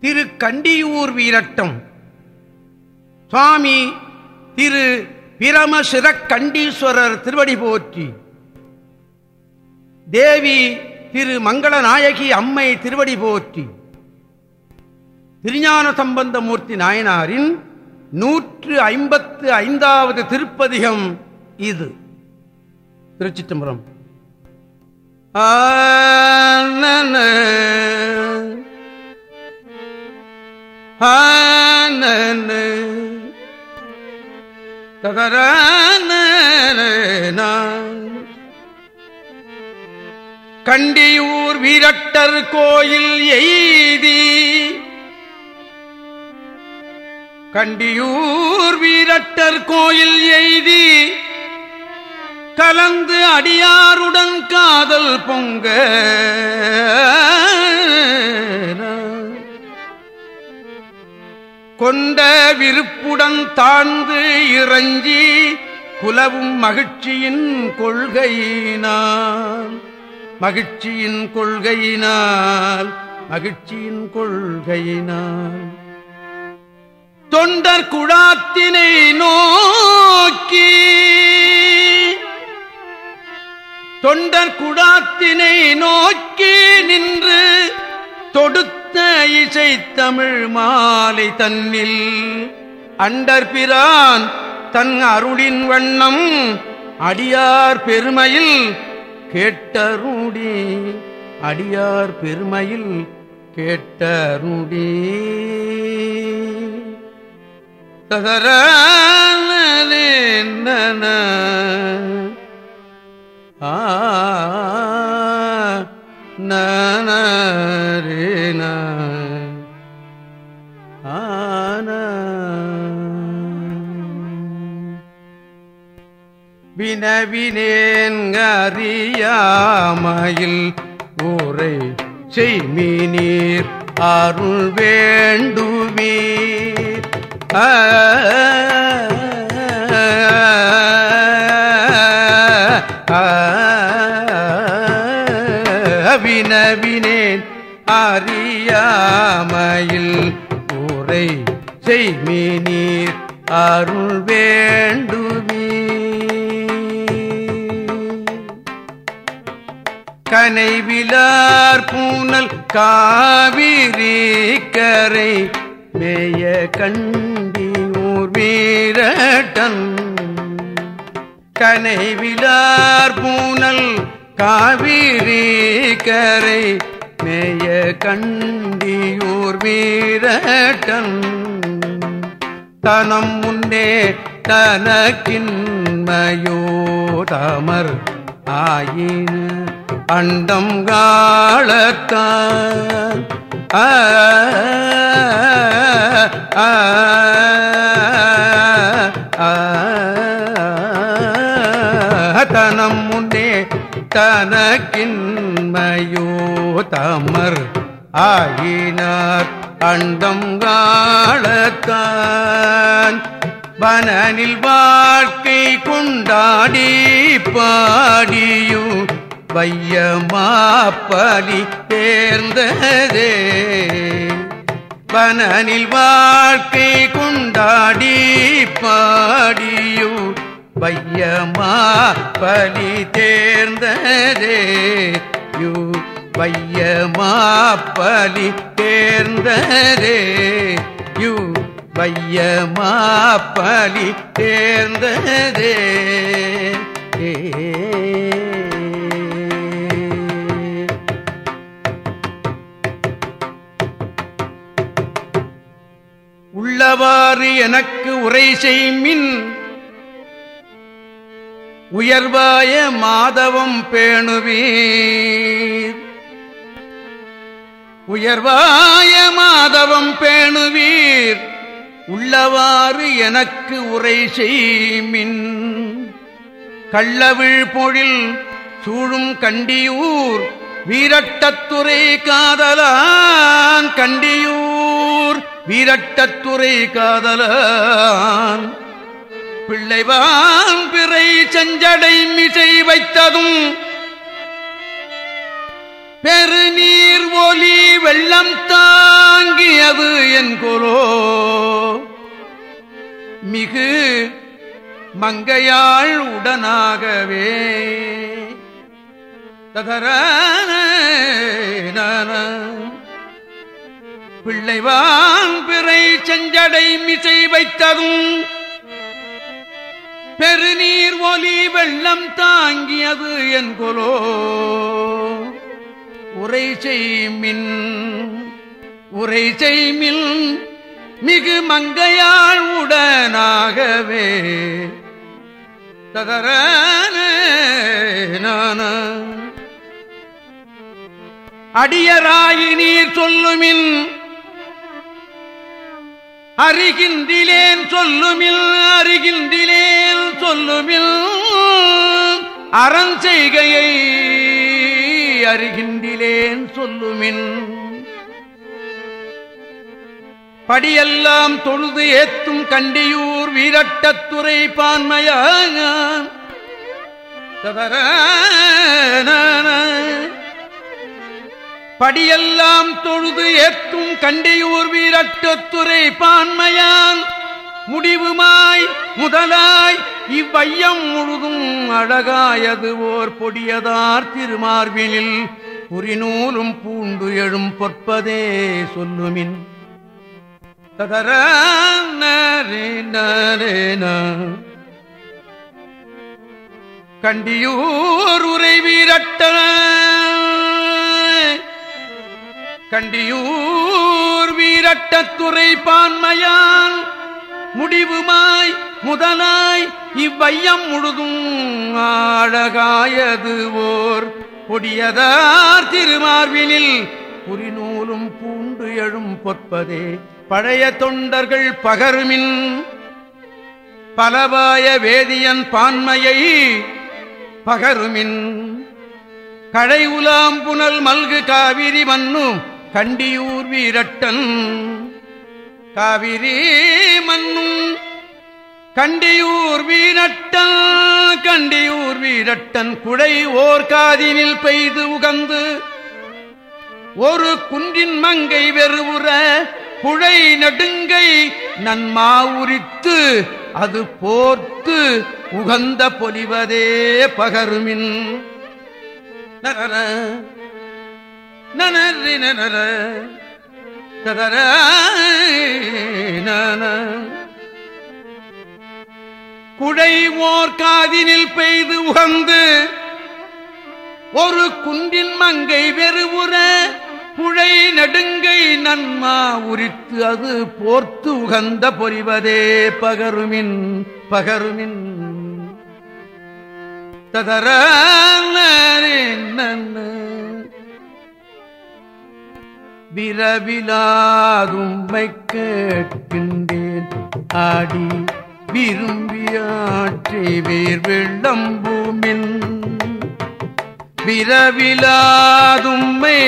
திரு கண்டியூர் வீரட்டம். சுவாமி திரு பிரமசிறக் கண்டீஸ்வரர் திருவடி போற்றி. தேவி திரு மங்களநாயகி அம்மை திருவடி போற்றி. திருஞான சம்பந்தமூர்த்தி நாயனாரின் நூற்று ஐம்பத்து ஐந்தாவது திருப்பதிகம் இது. திருச்சிற்றம்பரம் ஆன கண்டியூர் வீரட்டர் கோயில் எய்தி. கண்டியூர் வீரட்டர் கோயில் எய்தி. கலந்து அடியாருடன் காதல் பொங்க. கொண்ட விருப்புடன் தாழ்ந்து இறஞ்சி குலவும் மகிழ்ச்சியின் கொள்கையினால். மகிழ்ச்சியின் கொள்கையினால் மகிழ்ச்சியின் கொள்கையினால். தொண்டர் குழாத்தினை நோக்கி தொண்டர் குடாத்தினை நோக்கி நின்று தொடுத்த இசை தமிழ் மாலை தன்னில். அண்டர்பிரான் தன் அருளின் வண்ணம் அடியார் பெருமையில் கேட்டருடி. அடியார் பெருமையில் கேட்டருடி. தகரான ஆ நரே வினவினேன்கறியாமையில் ஊரை செய்மீனீர் அருள் வேண்டுவீர் ஆ வினவினேன் அறியாமையில் ஊரை செய்மீனீர் அருள் வேண்டுவீர் வேண்டுமே கனைவிலார் பூனல் காவிரி கரை மேய கண்டி ஊர் வீரட்டன். கனை விழார் பூனல் காவிரி கரை மேய கண்டியூர் வீரட்டன். தனம் முன்னே தனக்கின்மையோ தமர் ஆயின அண்டம் காலத்தான் ஆ தனம் முன்னே தனக்கின்மையோ தமர் ஆயினார். அண்டம் காலத்தான். வனனில் வாழ்க்கை கொண்டாடி பாடியும் வையமாப்பலி தேர்ந்ததே. பனனில் வாழ்க்கை கொண்டாடி பாடியும் வையமா பலி தேர்ந்ததே. யூ வையமா பலி தேர்ந்ததே. யூ வையமா பலி தேர்ந்ததே. ஏ உள்ளவாறு எனக்கு உரை செய்மின். உயர்வாய மாதவம் பேணுவீர். உயர்வாய மாதவம் பேணுவீர். உள்ளவாறு எனக்கு உரை செய்மின். கள்ளவிழ் பொழில் சூழும் கண்டியூர். வீரட்டத்துறை காதலான் கண்டியூர். வீரட்டத்துறை காதலான். பிள்ளைவான் பிறை செஞ்சடை மிசை வைத்ததும் பெருநீர் ஒலி வெள்ளம் தாங்கியது என் என்கொலோ மிகு மங்கையாள் உடனாகவே. ததரான பிள்ளைவான் செஞ்சடை மிசை வைத்ததும் பெருநீர் ஒலி வெள்ளம் தாங்கியது என் கொலோ. உரை செய்மின் உரை செய்மில் மிகு மங்கையாள் உடனாகவே. ததரான அடியராயி நீர் சொல்லுமின் அறிகின்றிலேன் சொல்லுமில் அறிகின்றிலேன் சொல்லுமில் அறஞ்செய்கையை அறிகின்றிலேன் சொல்லுமின். படியெல்லாம் தொழுது ஏத்தும் கண்டியூர் வீரட்டத்துறை பான்மையான படியெல்லாம் தொழுது ஏத்தும் கண்டியூர் வீரட்டத்துறை பான்மையான். முடிவுமாய் முதலாய் இவ்வையம் முழுதும் அழகாயது ஓர் பொடியதார் திருமார்பினில் புரிநூலும் பூண்டு எழும் பொற்பதே சொல்லுமின். ததர கண்டியூர் உரை வீரட்ட கண்டியூர் வீரட்டத்துறை பான்மையான் முடிவுமாய் முதலாய் இவ்வையம் முழுதும் அழகாயது ஓர் பொடியதார் திருமார்பினில் புரிநூலும் பூண்டு எழும் பொற்பதே பழைய தொண்டர்கள் பகருமின் பலவாய வேதியன் பான்மையை பகருமின் கழை உலாம் புனல் மல்கு காவிரி மண்ணு கண்டியூர் வீரட்டன் காவிரி மண்ணும் கண்டியூர் வீரட்டன் கண்டியூர் வீரட்டன் குடை ஓர் காதினில் பெய்து உகந்து. ஒரு குன்றின் மங்கை வெறுவுற புழை நடுங்கை நன்மா உரித்து அது போர்த்து உகந்த பொலிவதே பகருமின். நனறி நனர. ததர குடை ஓர் காதினில் பெய்து உகந்து ஒரு குன்றின் மங்கை வெறுவுற புழை நடுங்கை நன்மா உரித்து அது போர்த்து உகந்த பொறிவதே பகருமின் பகருமின். ததர விரவிலாதும்மை கேட்கின்றேன் ஆடி விரும்பியாற்றி வீர் வெள்ளம்பூமின் விரவிலாதும்மை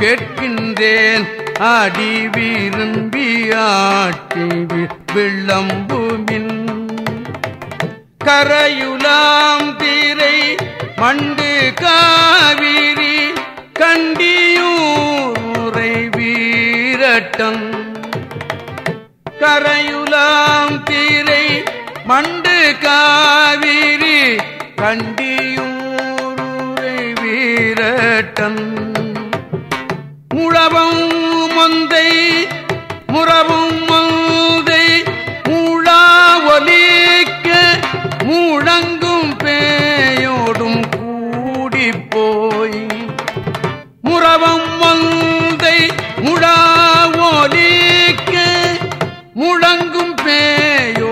கேட்கின்றேன். அடி விரும்பி வெள்ளம் பூமின் கரையுலாம் தீரை மண்டு கா காவிரி கண்டியூரை வீரட்டன் முழவும் மொந்தை முறவும் மொந்தை மூழா ஒலிக்க முழங்கும் பேயோடும் கூடி போய். முறவும் மொந்தை முழா ஒலிக்க முழங்கும் பேயோ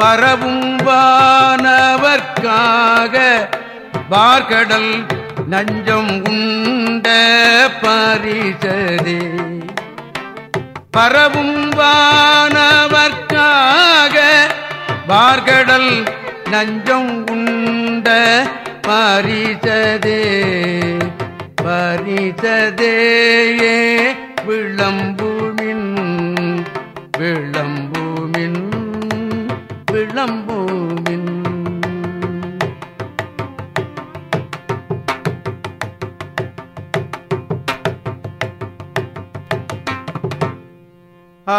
பரவும் வானவர்க்காக பார்கடல் நஞ்சம் உண்ட பரிசதே. பரவும் வானவர்க்காக பார்கடல் நஞ்சம் உண்ட பரிசதே. பரிசதேயே விளம்புமின் விளம்புமின் கடம்பூவின் ஆ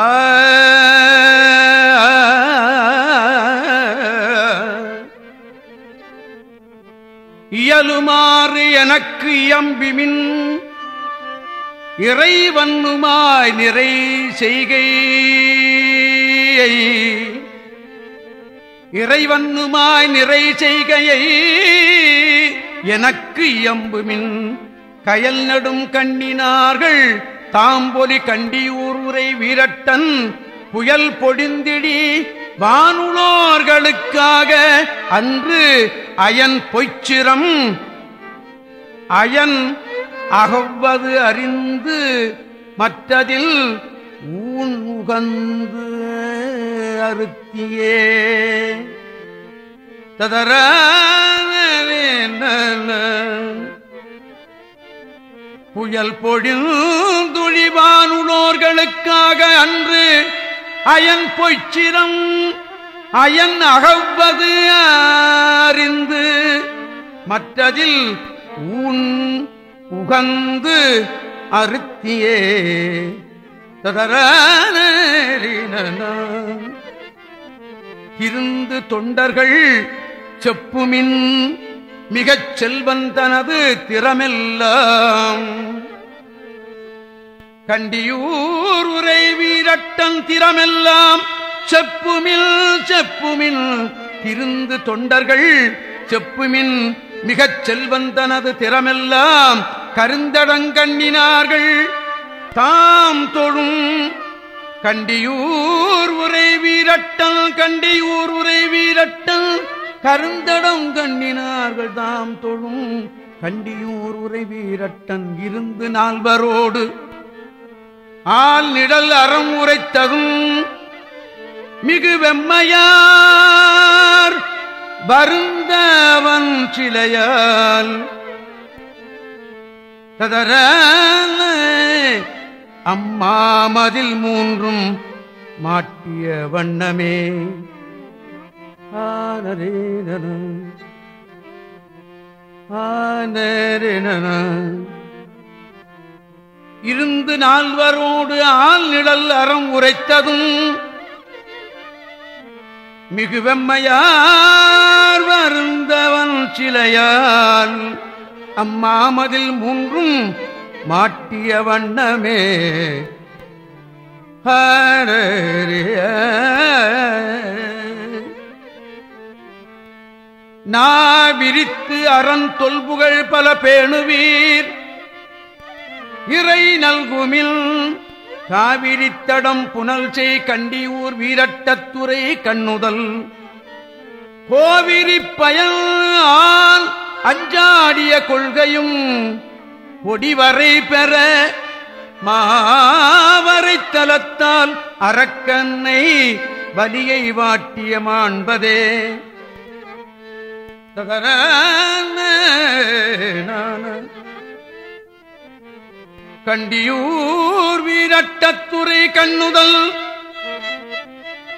இயலுமாறு எனக்கு இயம்பிமின் இறைவன்னுமாய் நிறை செய்கை இறைவன்னுமாய் நிறை செய்கையை எனக்கு இயம்புமின். கயல் நடும் கண்ணினார்கள் தாம்பொலி கண்டியூர் உரை வீரட்டன் புயல் பொடிந்திடி வானுளோர்களுக்காக அன்று அயன் பொய்ச்சிரம். அயன் அகவ்வது அறிந்து மற்றதில் ஊன் உகந்து அறுத்தியே. ததர புயல் பொழிந்துழிவானுளோர்களுக்காக அன்று அயன் பொய்ச்சிரம் அயன் அகவ்வது அறிந்து மற்றதில் ஊன் உகந்து அறுத்தியே. இருந்து தொண்டர்கள் செப்புமின் மிகச் செல்வன் தனது திறமெல்லாம். கண்டியூர் உரை வீரட்டன் திறமெல்லாம். செப்புமில் செப்புமின் திருந்து தொண்டர்கள் செப்புமின் மிகச் செல்வந்தனது திறமெல்லாம். கருந்தடங்கண்ணினார்கள் தாம் தொழும் கண்டியூர் உரை வீரட்டம் கண்டியூர் உரை வீரட்டம் கருந்தடம் கண்ணினார்கள் தாம் தொழும் கண்டியூர் உரை வீரட்டன் இருந்து நால்வரோடு. ஆள் நிழல் அறம் உரைத்ததும் மிகு வெம்மையார் வருந்தவன் சிலையால். ததர அம்மாமதில் மூன்றும் மாட்டிய வண்ணமே. ஆனரேன ஆனரேன இருந்து நால்வரோடு ஆள் நிழல் அறம் உரைத்ததும் மிகு வெம்மையார் வருந்தவன் சிலையால். அம்மாமதில் மூன்றும் மாட்டிய வண்ணமே. நா விரித்து அறன் தொல்புகள் பல பேணுவீர். இறை நல்குமில் காவிரித்தடம் புனல் செய் கண்டியூர் வீரட்டத்துறை கண்ணுதல். கோவிரி பயன் அஞ்சாடிய கொள்கையும் ஒடிவரை பெற மாவரை தலத்தால் அரக்கன்னை பலியை வாட்டிய மாண்பதே. தகர கண்டியூர் வீரட்டத்துறை கண்ணுதல்.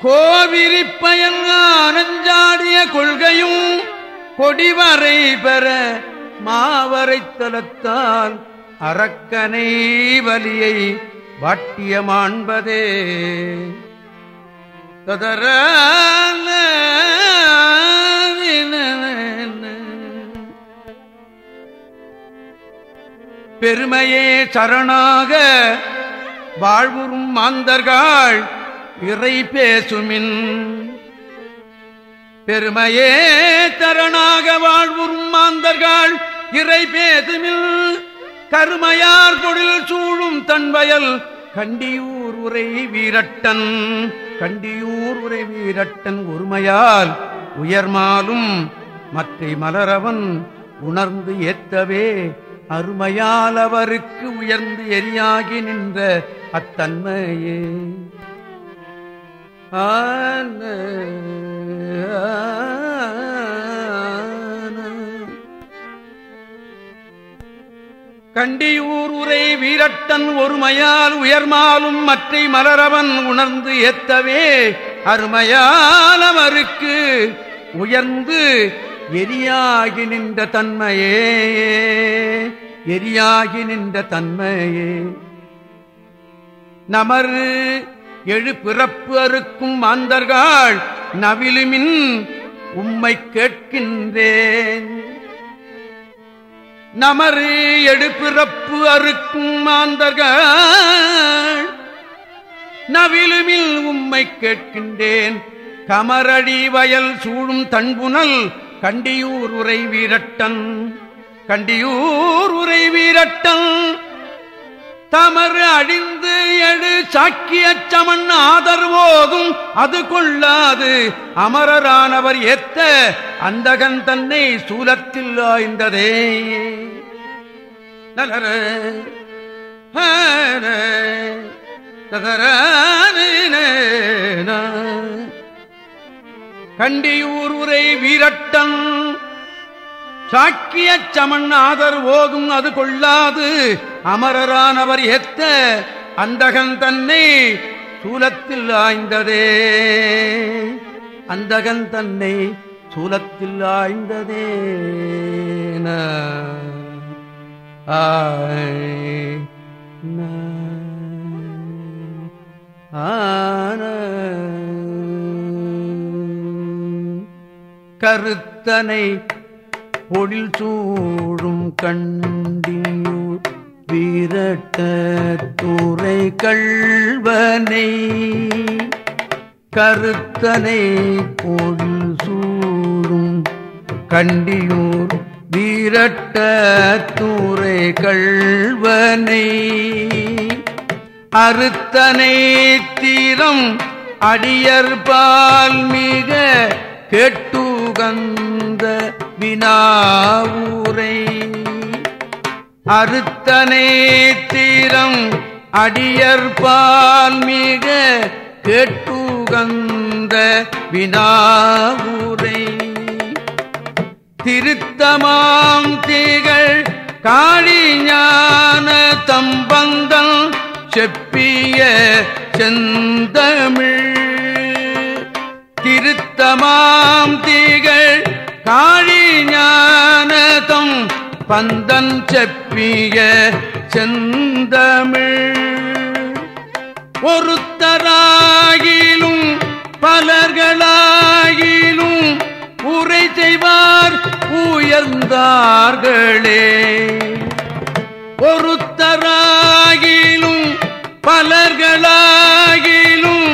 கோவிரி பயன் ஆனஞ்சாடிய கொள்கையும் கொடிவரை பெற மாவரைத் தலத்தால் அரக்கனை வலியை வாட்டிய மாண்பதே ததர பெருமையே சரணாக வாழ்வுறும் மாந்தர்கள் இறை பேசுமின். பெருமையே தரணாக வாழ்வுறும் மாந்தர்கள் இறை பேசுமில் கருமையார் தொழில் சூழும் தன்வயல். கண்டியூர் உரை வீரட்டன் கண்டியூர் உரை வீரட்டன் ஒருமையால் உயர்மாலும் மற்றை மலரவன் உணர்ந்து ஏத்தவே. அருமையால் அவருக்கு உயர்ந்து எரியாகி நின்ற அத்தன்மையே. ஆன கண்டியூர் உரை வீரட்டன் ஒருமையால் உயர்மாலும் மற்றை மலரவன் உணர்ந்து ஏத்தவே அருமையானவருக்கு உயர்ந்து எரியாகி நின்ற தன்மையே. எரியாகி நின்ற தன்மையே. நமரு எழு பிறப்பு அறுக்கும் மாந்தர்கள் நவிலுமின் உம்மை கேட்கின்றேன். நமறு எடுப்பிறப்பு அறுக்கும் மாந்தர்கள். நவிலுமில் உம்மை கேட்கின்றேன். கமரடி வயல் சூழும் தன்புனல் கண்டியூர் உரை வீரட்டன் கண்டியூர் உரை வீரட்டன் தமறு அழிந்து எழு சாக்கிய சமன் ஆதர்வோதும் அது கொள்ளாது. அமரரானவர் ஏத்த அந்தகன் தன்னை சூலத்தில் ஆய்ந்ததே. நலர கண்டியூர் உரை வீரட்டன் சாக்கிய சமன் ஆதர் ஓகும் அது கொள்ளாது அமரரானவர் ஏத்த அந்தகன் தன்னை சூலத்தில் ஆய்ந்ததே அந்தகன் தன்னை சூலத்தில் ஆய்ந்ததே ஆன கருத்தனை ஒழில் சூழும் கண்டியூர் வீரட்ட துறை கள்வனை. கருத்தனை பொழில் சூடும் கண்டியூர் வீரட்ட துறை கள்வனை. அறுத்தனை தீரம் அடியர்பால் மிக கெட்டு உகந்த வினாவூரை அறுத்தனே தீரம் அடியற்பால் மிக கேட்டுகந்த வினாவூரை. திருத்தமாம் தீகள் காளிஞான தம்பந்தம் செப்பிய செந்தமிழ். திருத்தமாம் தீ காழி ஞானதம் பந்தன் செப்பிய செந்தமிழ். ஒருத்தராகிலும் பலர்களாகிலும் உரை செய்வார் உயர்ந்தார்களே. ஒருத்தராகிலும் பலர்களாகிலும்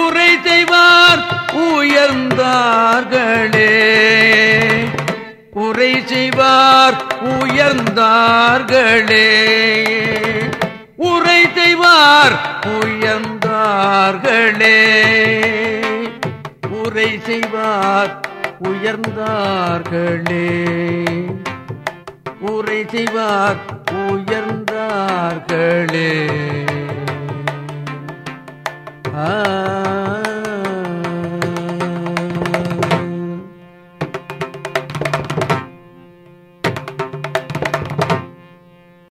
உரை செய்வார் உயர்ந்தார்களே. உயர்ந்தார்களே. உரை செய்வார் உயர்ந்தார்களே. உரை செய்வார் உயர்ந்தார்களே. உரை செய்வார் உயர்ந்தார்களே. ஆ.